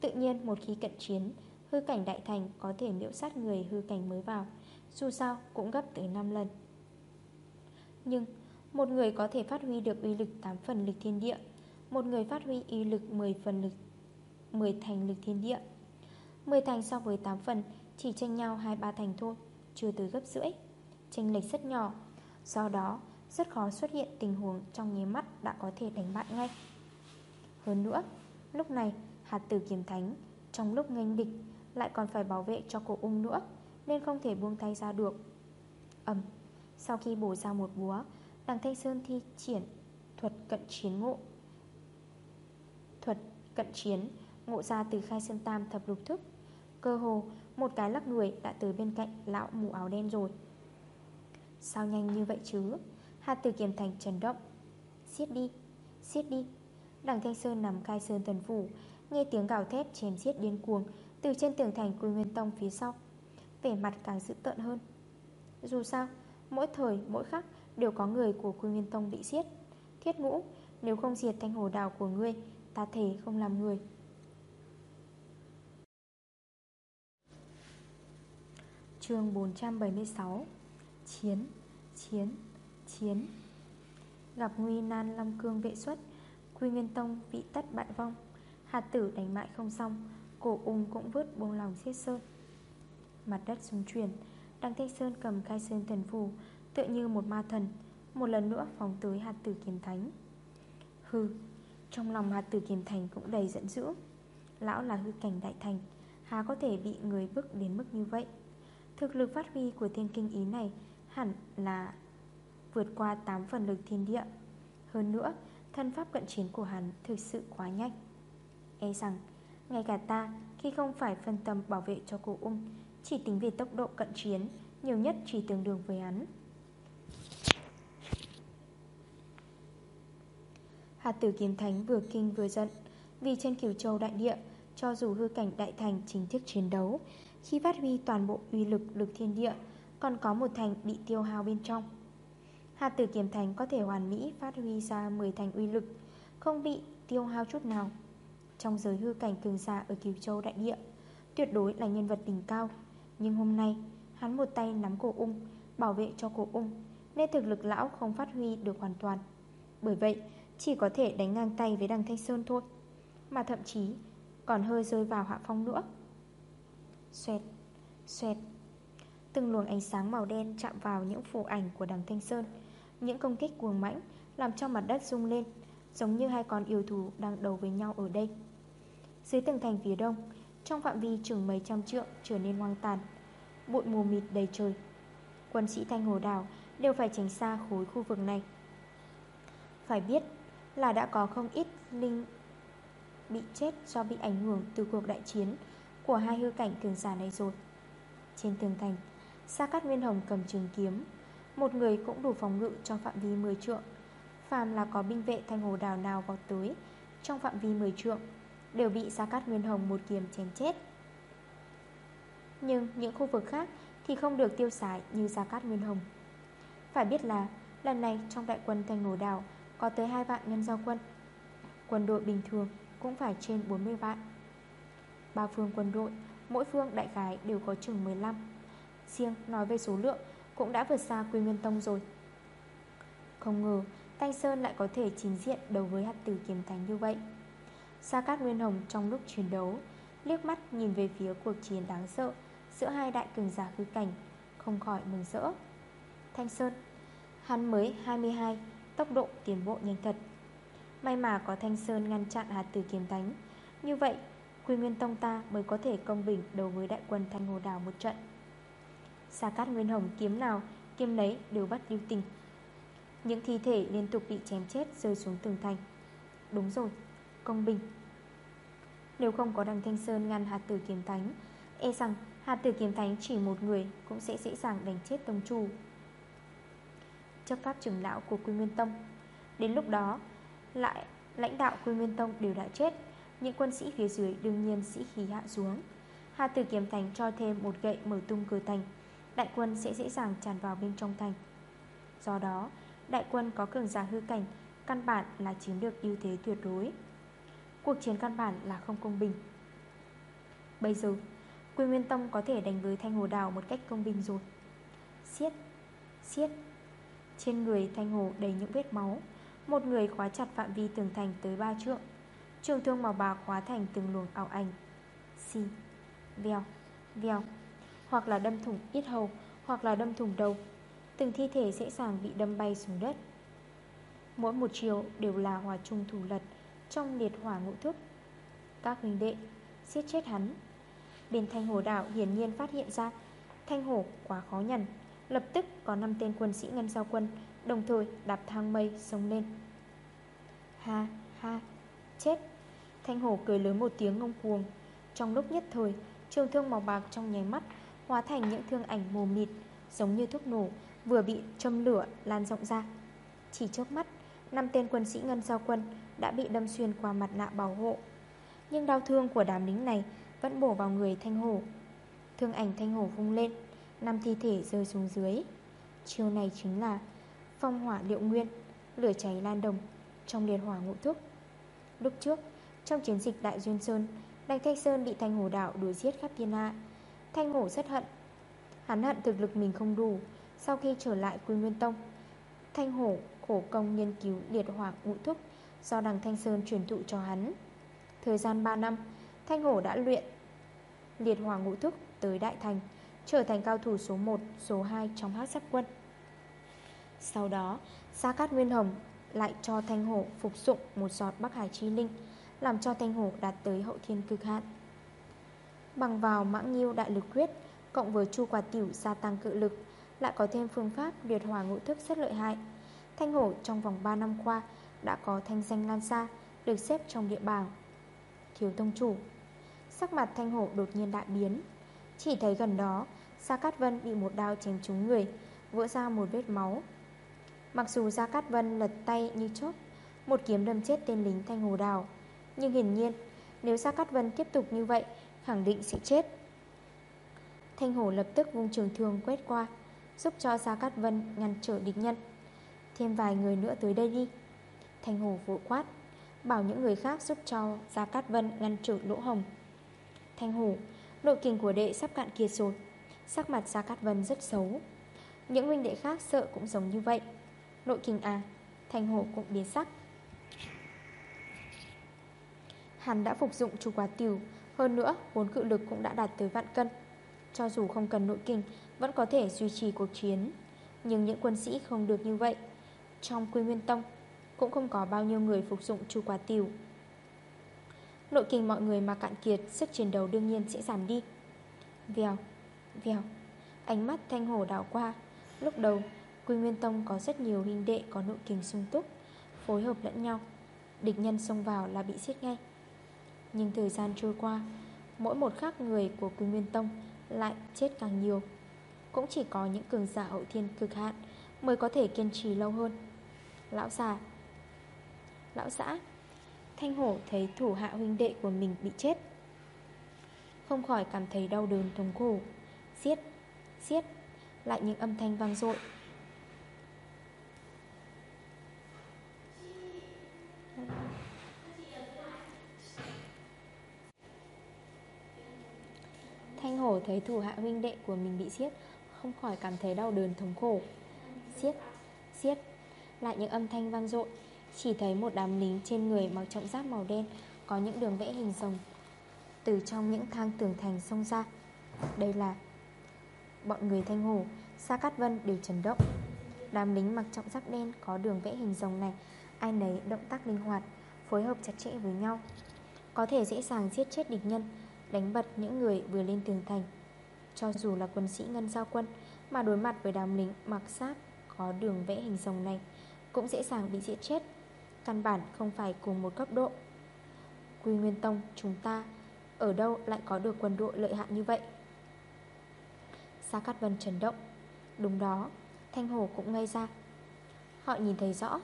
Tự nhiên, một khi cận chiến, Hư cảnh đại thành có thể miễu sát người hư cảnh mới vào, Dù sao cũng gấp tới 5 lần. Nhưng, Một người có thể phát huy được uy lực 8 phần lực thiên địa, Một người phát huy uy lực 10 phần lực 10 thành lực thiên địa. 10 thành so với 8 phần, Chỉ tranh nhau 2-3 thành thôi Chưa tới gấp rưỡi. Tranh lệch rất nhỏ, Do đó rất khó xuất hiện tình huống trong nháy mắt đã có thể đánh bại ngay. Hơn nữa, Lúc này hạt tử kiếm thánh Trong lúc nghênh địch Lại còn phải bảo vệ cho cổ ung nữa, Nên không thể buông tay ra được. Ẩm Sau khi bổ ra một búa, Đằng Thanh Sơn thi triển thuật cận chiến ngộ, Thuật cận chiến Ngộ ra từ khai sơn tam thập lục thức. Cơ hồ một cái lắc người đã tới bên cạnh lão mù áo đen rồi. Sao nhanh như vậy chứ? Hạt tử kiềm thành trần động Xiết đi, xiết đi. Đằng Thanh Sơn nằm khai sơn thần phủ Nghe tiếng gào thét chém xiết điên cuồng Từ trên tường thành Quy Nguyên Tông phía sau. Vẻ mặt càng dữ tợn hơn. Dù sao, mỗi thời mỗi khắc Đều có người của Quy Nguyên Tông bị xiết Thiết ngũ, nếu không diệt thanh hồ đào của ngươi Ta thể không làm người. Chương 476 Chiến, chiến, chiến. Gặp nguy nan long cương vệ xuất Quy Nguyên Tông vị tất bại vong. Hạt tử đánh mại không xong Cổ ung cũng vứt buông lòng xiết sơn. Mặt đất xung chuyển Đăng Thanh Sơn cầm khai sơn thần phù Tựa như một ma thần Một lần nữa phóng tới hạt tử kiếm thánh. Hư Trong lòng hạt tử kiếm thành cũng đầy giận dữ. Lão là hư cảnh đại thành Há có thể bị người bức đến mức như vậy? Thực lực phát huy của thiên kinh ý này Hẳn là vượt qua 8 phần lực thiên địa. Hơn nữa, Thân pháp cận chiến của hắn thực sự quá nhanh. E rằng, Ngay cả ta khi không phải phân tâm bảo vệ cho cô ung, Chỉ tính về tốc độ cận chiến, Nhiều nhất chỉ tương đương với hắn. Hạt tử kiếm thánh vừa kinh vừa giận, Vì trên cửu châu đại địa, Cho dù hư cảnh đại thành chính thức chiến đấu khi phát huy toàn bộ uy lực lực thiên địa, Còn có một thành bị tiêu hao bên trong. Hạt tử kiếm thành có thể hoàn mỹ phát huy ra 10 thành uy lực, Không bị tiêu hao chút nào. Trong giới hư cảnh cường giả ở Kiều Châu Đại Địa, Tuyệt đối là nhân vật đỉnh cao. Nhưng hôm nay, Hắn một tay nắm cổ ung, Bảo vệ cho cổ ung, Nên thực lực lão không phát huy được hoàn toàn. Bởi vậy, chỉ có thể đánh ngang tay với đằng Thanh Sơn thôi. Mà thậm chí Còn hơi rơi vào hạ phong nữa. Xoẹt Xoẹt. Từng luồng ánh sáng màu đen chạm vào những phù ảnh của đằng Thanh Sơn. Những công kích cuồng mãnh Làm cho mặt đất rung lên, Giống như hai con yêu thú đang đấu với nhau ở đây. Dưới từng thành phía đông, Trong phạm vi chừng mấy trăm trượng Trở nên hoang tàn, Bụi mù mịt đầy trời. Quân sĩ Thanh Hồ Đảo đều phải tránh xa khối khu vực này. Phải biết là đã có không ít linh bị chết do bị ảnh hưởng từ cuộc đại chiến của hai hư cảnh cường giả này rồi. Trên tường thành, Sa Cát Nguyên Hồng cầm trường kiếm, một người cũng đủ phòng ngự trong phạm vi 10 trượng. Phàm là có binh vệ thanh hồ đào nào vào tới Trong phạm vi 10 trượng Đều bị Sa Cát Nguyên Hồng một kiếm chém chết. Nhưng những khu vực khác Thì không được tiêu xài như Sa Cát Nguyên Hồng. Phải biết là Lần này trong đại quân thanh hồ đào Có tới 2 vạn nhân giao quân. Quân đội bình thường cũng phải trên 40 vạn. Ba phương quân đội, Mỗi phương đại khái đều có chừng 15 Riêng nói về số lượng cũng đã vượt xa Quy Nguyên Tông rồi. Không ngờ, Thanh Sơn lại có thể chính diện đầu với hạt tử kiếm thánh như vậy. Sa Cát Nguyên Hồng trong lúc chiến đấu, Liếc mắt nhìn về phía cuộc chiến đáng sợ Giữa hai đại cường giả hư cảnh, Không khỏi mừng rỡ. Thanh Sơn, Hắn mới 22 Tốc độ tiến bộ nhanh thật. May mà có Thanh Sơn ngăn chặn hạt tử kiếm thánh, Như vậy Quy Nguyên Tông ta mới có thể công bình đấu với đại quân Thanh Hồ Đào một trận. Sa cát nguyên hồng kiếm nào Kiếm nấy đều bắt lưu tình. Những thi thể liên tục bị chém chết Rơi xuống tường thành. Đúng rồi, công bình. Nếu không có đằng Thanh Sơn ngăn hạt tử kiếm thánh E rằng hạt tử kiếm thánh chỉ một người Cũng sẽ dễ dàng đánh chết tông chủ Chấp pháp trưởng lão của Quy Nguyên Tông. Đến lúc đó Lại lãnh đạo Quy Nguyên Tông đều đã chết. Những quân sĩ phía dưới đương nhiên sĩ khí hạ xuống. Hà tử kiếm thành cho thêm một gậy mở tung cửa thành. Đại quân sẽ dễ dàng tràn vào bên trong thành. Do đó Đại quân có cường giả hư cảnh Căn bản là chiếm được ưu thế tuyệt đối. Cuộc chiến căn bản là không công bình. Bây giờ Quy Nguyên Tông có thể đánh với Thanh Hồ Đào Một cách công bình rồi. Xiết, xiết Trên người Thanh Hồ đầy những vết máu. Một người khóa chặt phạm vi tường thành tới ba trượng. Trường thương màu bạc khóa thành từng luồng ảo ảnh. Xì, vèo, vèo. Hoặc là đâm thủng yết hầu Hoặc là đâm thủng đầu. Từng thi thể dễ dàng bị đâm bay xuống đất. Mỗi một chiều đều là hòa trung thủ lật Trong liệt hỏa ngũ thức Các huynh đệ Giết chết hắn. Bên thanh hồ đảo hiển nhiên phát hiện ra Thanh hổ quá khó nhằn. Lập tức có 5 tên quân sĩ ngân giao quân Đồng thời đạp thang mây sông lên. Ha ha. Chết. Thanh hổ cười lớn một tiếng ngông cuồng. Trong lúc nhất thời, Trường thương màu bạc trong nháy mắt Hóa thành những thương ảnh mù mịt, Giống như thuốc nổ, Vừa bị châm lửa lan rộng ra. Chỉ trước mắt, năm tên quân sĩ ngân giao quân Đã bị đâm xuyên qua mặt nạ bảo hộ. Nhưng đau thương của đám lính này Vẫn bổ vào người thanh hổ Thương ảnh thanh hổ vung lên, năm thi thể rơi xuống dưới. Chiều này chính là Phong hỏa liệu nguyên, Lửa cháy lan đồng Trong liệt hỏa ngũ thức Lúc trước Trong chiến dịch Đại Duyên Sơn Đành Thanh Sơn bị Thanh Hồ Đạo đuổi giết khắp thiên hạ. Thanh hổ rất hận. Hắn hận thực lực mình không đủ. Sau khi trở lại Quy Nguyên Tông Thanh hổ khổ công nghiên cứu liệt hỏa ngũ thúc Do đằng Thanh Sơn truyền thụ cho hắn. Thời gian 3 năm Thanh hổ đã luyện liệt hỏa ngũ thúc tới Đại Thành Trở thành cao thủ số 1, số 2 trong hát sắc quân. Sau đó Gia Cát Nguyên Hồng lại cho Thanh Hổ phục dụng một giọt Bắc Hải Chi Linh, Làm cho Thanh Hổ đạt tới hậu thiên cực hạn. Bằng vào mãng nhiêu đại lực quyết, Cộng với chu quả tiểu gia tăng cự lực, Lại có thêm phương pháp liệt hòa ngũ thức rất lợi hại. Thanh hổ trong vòng 3 năm qua Đã có thanh danh lan xa Được xếp trong địa bảng Thiếu tông chủ, Sắc mặt thanh hổ đột nhiên đại biến. Chỉ thấy gần đó Gia Cát Vân bị một đao chém trúng người, Vỡ ra một vết máu Mặc dù Gia Cát Vân lật tay như chốt Một kiếm đâm chết tên lính thanh hồ đào. Nhưng hiển nhiên, Nếu Gia Cát Vân tiếp tục như vậy, Khẳng định sẽ chết. Thanh hổ lập tức vung trường thương quét qua, Giúp cho Gia Cát Vân ngăn trở địch nhân. Thêm vài người nữa tới đây đi. Thanh hổ vội quát, Bảo những người khác giúp cho Gia Cát Vân ngăn trở lỗ hồng. Thanh hổ Nội kinh của đệ sắp cạn kiệt rồi. Sắc mặt Gia Cát Vân rất xấu. Những huynh đệ khác sợ cũng giống như vậy. Nội kinh à Thanh hổ cũng biến sắc. Hắn đã phục dụng chú quả tiểu Hơn nữa vốn cự lực cũng đã đạt tới vạn cân. Cho dù không cần nội kinh Vẫn có thể duy trì cuộc chiến. Nhưng những quân sĩ không được như vậy. Trong quy nguyên tông Cũng không có bao nhiêu người phục dụng chú quả tiểu Nội kinh mọi người mà cạn kiệt Sức chiến đấu đương nhiên sẽ giảm đi. Vèo, vèo. Ánh mắt thanh hổ đảo qua. Lúc đầu Quy Nguyên Tông có rất nhiều huynh đệ có nội kình sung túc Phối hợp lẫn nhau. Địch nhân xông vào là bị giết ngay. Nhưng thời gian trôi qua Mỗi một khắc người của Quy Nguyên Tông Lại chết càng nhiều. Cũng chỉ có những cường giả hậu thiên cực hạn Mới có thể kiên trì lâu hơn. Lão già Lão xã Thanh hổ thấy thủ hạ huynh đệ của mình bị chết. Không khỏi cảm thấy đau đớn thống khổ. Giết, giết Lại những âm thanh vang dội. Thanh hổ thấy thủ hạ huynh đệ của mình bị siết, Không khỏi cảm thấy đau đớn thống khổ. Siết, siết, Lại những âm thanh vang dội. Chỉ thấy một đám lính trên người mặc trọng giáp màu đen Có những đường vẽ hình rồng Từ trong những thang tường thành xông ra. Đây là Bọn người thanh hổ Sa Cát Vân đều chấn động Đám lính mặc trọng giáp đen có đường vẽ hình rồng này Ai nấy động tác linh hoạt Phối hợp chặt chẽ với nhau. Có thể dễ dàng giết chết địch nhân Đánh bật những người vừa lên tường thành. Cho dù là quân sĩ ngân giao quân, Mà đối mặt với đám lính mặc sát Có đường vẽ hình rồng này Cũng dễ dàng bị giết chết, Căn bản không phải cùng một cấp độ. Quy Nguyên Tông, chúng ta Ở đâu lại có được quân đội lợi hại như vậy? Sa Cát Vân chấn động. Đúng đó, Thanh Hồ cũng ngây ra. Họ nhìn thấy rõ,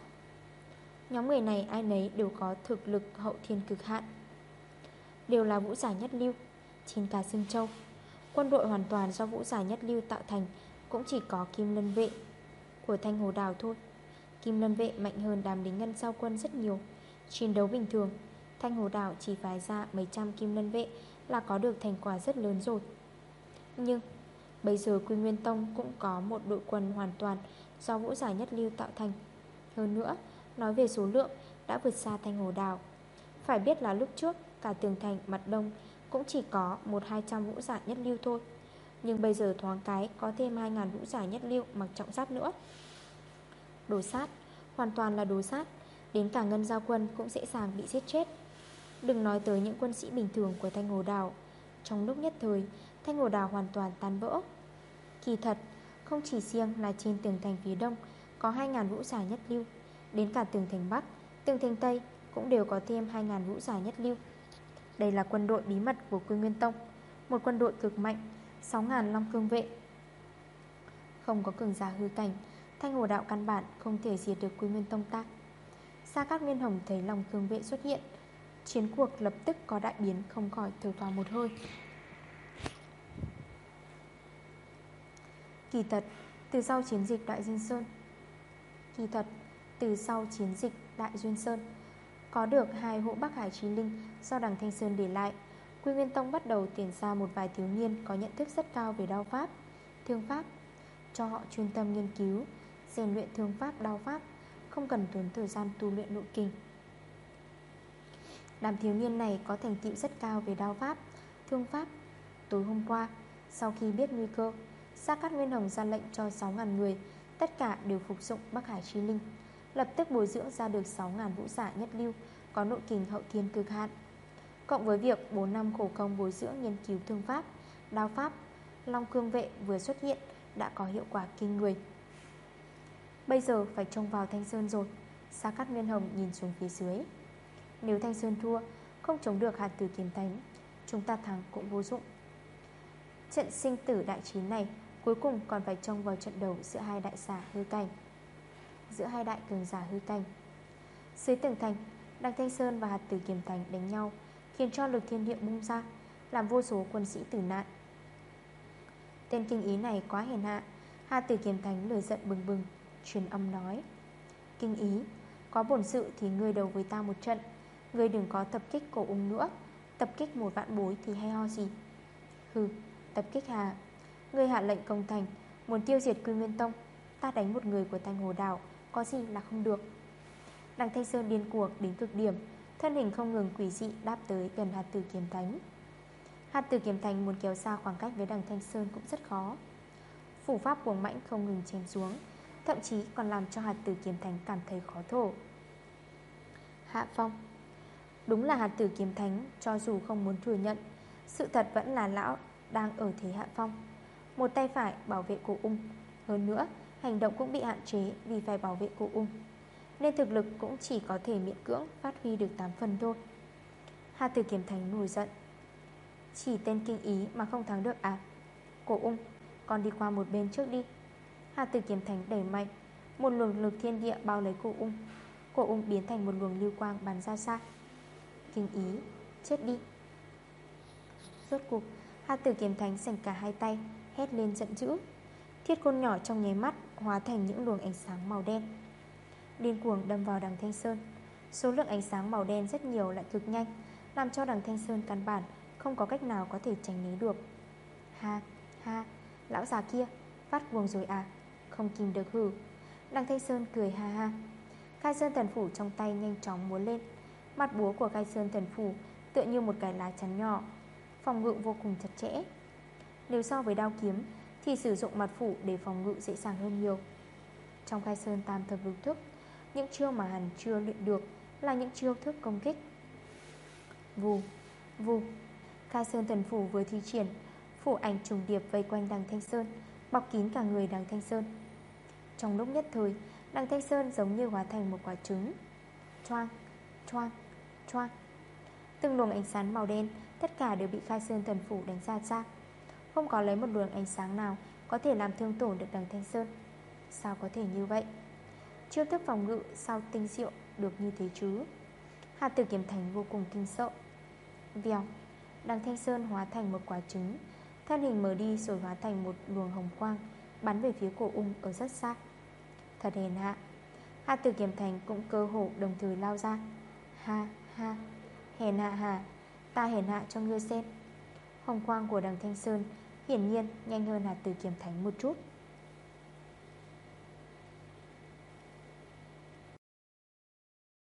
Nhóm người này ai nấy đều có thực lực hậu thiên cực hạn. Đều là vũ giả nhất lưu, Trên cả Sương Châu. Quân đội hoàn toàn do vũ giả nhất lưu tạo thành, Cũng chỉ có Kim Lân Vệ Của Thanh Hồ Đào thôi. Kim Lân Vệ mạnh hơn đàm lính ngân giao quân rất nhiều. Chiến đấu bình thường, Thanh Hồ Đào chỉ phái ra mấy trăm Kim Lân Vệ Là có được thành quả rất lớn rồi. Nhưng, Bây giờ Quy Nguyên Tông cũng có một đội quân hoàn toàn Do vũ giả nhất lưu tạo thành. Hơn nữa, Nói về số lượng đã vượt xa Thanh Hồ Đào. Phải biết là lúc trước Cả tường thành, mặt đông, Cũng chỉ có 1-200 vũ giả nhất lưu thôi. Nhưng bây giờ thoáng cái, Có thêm 2.000 vũ giả nhất lưu mặc trọng giáp nữa. Đồ sát, Hoàn toàn là đồ sát. Đến cả ngân giao quân cũng dễ dàng bị giết chết. Đừng nói tới những quân sĩ bình thường của Thanh Hồ Đào. Trong lúc nhất thời, Thanh Hồ Đào hoàn toàn tan vỡ. Kỳ thật, Không chỉ riêng là trên tường thành phía đông Có 2.000 vũ giả nhất lưu, Đến cả tường thành Bắc, Tường thành Tây cũng đều có thêm 2.000 vũ giả nhất lưu. Đây là quân đội bí mật của Quy Nguyên Tông, Một quân đội cực mạnh 6.000 long cương vệ. Không có cường giả hư cảnh, Thanh hồ đạo căn bản không thể diệt được Quy Nguyên Tông ta Sa các Nguyên Hồng thấy lòng cương vệ xuất hiện, Chiến cuộc lập tức có đại biến, Không khỏi thở vào một hơi. Kỳ thật, Từ sau chiến dịch Đại Duyên Sơn, Kỳ thật, Từ sau chiến dịch Đại Duyên Sơn có được hai hộ Bắc Hải Chí Linh Do đằng Thanh Sơn để lại. Quy Nguyên Tông bắt đầu tuyển ra một vài thiếu niên Có nhận thức rất cao về đao pháp thương pháp Cho họ chuyên tâm nghiên cứu rèn luyện thương pháp, đao pháp Không cần tốn thời gian tu luyện nội kinh. Đám thiếu niên này có thành tựu rất cao về đao pháp, thương pháp. Tối hôm qua, sau khi biết nguy cơ Gia Cát Nguyên Hồng ra lệnh cho 6.000 người Tất cả đều phục dụng Bắc Hải Chi Linh. Lập tức bồi dưỡng ra được 6.000 vũ giả nhất lưu, Có nội kình hậu thiên cực hạn. Cộng với việc 4 năm khổ công bồi dưỡng nghiên cứu thương pháp, Đao pháp, Long cương vệ vừa xuất hiện Đã có hiệu quả kinh người. Bây giờ phải trông vào Thanh Sơn rồi, Sa Cát Nguyên Hồng nhìn xuống phía dưới. Nếu Thanh Sơn thua, Không chống được hạt tử kiếm thánh, Chúng ta thắng cũng vô dụng. Trận sinh tử đại chiến này Cuối cùng còn phải trông vào trận đầu Giữa hai đại giả hư cảnh. Giữa hai đại cường giả hư cảnh. Dưới tường thành, Đăng Thanh Sơn và hạt tử Kiềm Thành đánh nhau, Khiến cho lực thiên địa bung ra, Làm vô số quân sĩ tử nạn. Tên kinh ý này quá hèn hạ Hà tử Kiềm thánh lười giận bừng bừng, Truyền âm nói, Kinh ý, Có bổn sự thì ngươi đầu với ta một trận, Ngươi đừng có tập kích cổ ung nữa, Tập kích một vạn bối thì hay ho gì? Hừ, Tập kích hà, Ngươi hạ lệnh công thành, Muốn tiêu diệt quy nguyên tông, Ta đánh một người của thanh hồ đảo có gì là không được. Đằng Thanh Sơn điên cuộc đến cực điểm, Thân hình không ngừng quỷ dị đáp tới gần hạt tử kiếm thánh. Hạt tử kiếm thánh muốn kéo xa khoảng cách với đằng Thanh Sơn cũng rất khó. Phủ pháp cuồng mãnh không ngừng chém xuống, Thậm chí còn làm cho hạt tử kiếm thánh cảm thấy khó thổ. Hạ phong. Đúng là hạt tử kiếm thánh, Cho dù không muốn thừa nhận, Sự thật vẫn là lão đang ở thế hạ phong. Một tay phải bảo vệ cổ ung, Hơn nữa hành động cũng bị hạn chế Vì phải bảo vệ cô ung, Nên thực lực cũng chỉ có thể miễn cưỡng Phát huy được 8 phần thôi. Hà tử kiếm thánh nổi giận, Chỉ tên kinh ý mà không thắng được à? Cô ung, Con đi qua một bên trước đi. Hà tử kiếm thánh đẩy mạnh, Một luồng lực thiên địa bao lấy cô ung. Cô ung biến thành một luồng lưu quang bắn ra xa. Kinh ý, Chết đi. Rốt cuộc, Hà tử kiếm thánh sành cả hai tay, Hét lên giận dữ. Thiết côn nhỏ trong nháy mắt Hóa thành những luồng ánh sáng màu đen. Điên cuồng đâm vào đằng Thanh Sơn. Số lượng ánh sáng màu đen rất nhiều lại cực nhanh, Làm cho đằng Thanh Sơn căn bản Không có cách nào có thể tránh né được. Ha ha, Lão già kia, Phát cuồng rồi à Không kìm được hử. Đằng Thanh Sơn cười ha ha. Khai Sơn Thần Phủ trong tay nhanh chóng muốn lên. Mặt búa của Khai Sơn Thần Phủ Tựa như một cái lá chắn nhỏ, Phòng ngự vô cùng chặt chẽ. Nếu so với đao kiếm thì sử dụng mặt phủ để phòng ngự dễ dàng hơn nhiều. Trong khai sơn tam thập lục thức Những chiêu mà hắn chưa luyện được Là những chiêu thức công kích. Vù Vù. Khai sơn thần phủ vừa thi triển Phủ ảnh trùng điệp vây quanh đằng Thanh Sơn Bọc kín cả người đằng Thanh Sơn. Trong lúc nhất thời Đằng Thanh Sơn giống như hóa thành một quả trứng. Choang, choang, choang. Từng luồng ánh sáng màu đen Tất cả đều bị khai sơn thần phủ đánh ra xa không có lấy một luồng ánh sáng nào Có thể làm thương tổn được đằng Thanh Sơn. Sao có thể như vậy? Chiêu thức phòng ngự sao tinh diệu Được như thế chứ? Hạt tử kiếm thành vô cùng kinh sợ. Vèo, Đằng Thanh Sơn hóa thành một quả trứng, Thân hình mở đi rồi hóa thành một luồng hồng quang, Bắn về phía cổ ung ở rất xa. Thật hèn hạ Hạt tử kiếm thành cũng cơ hồ đồng thời lao ra. Ha ha, Hèn hạ hà Ta hèn hạ cho ngươi xem. Hồng quang của đằng Thanh Sơn Hiển nhiên nhanh hơn hạt từ kiếm thánh một chút.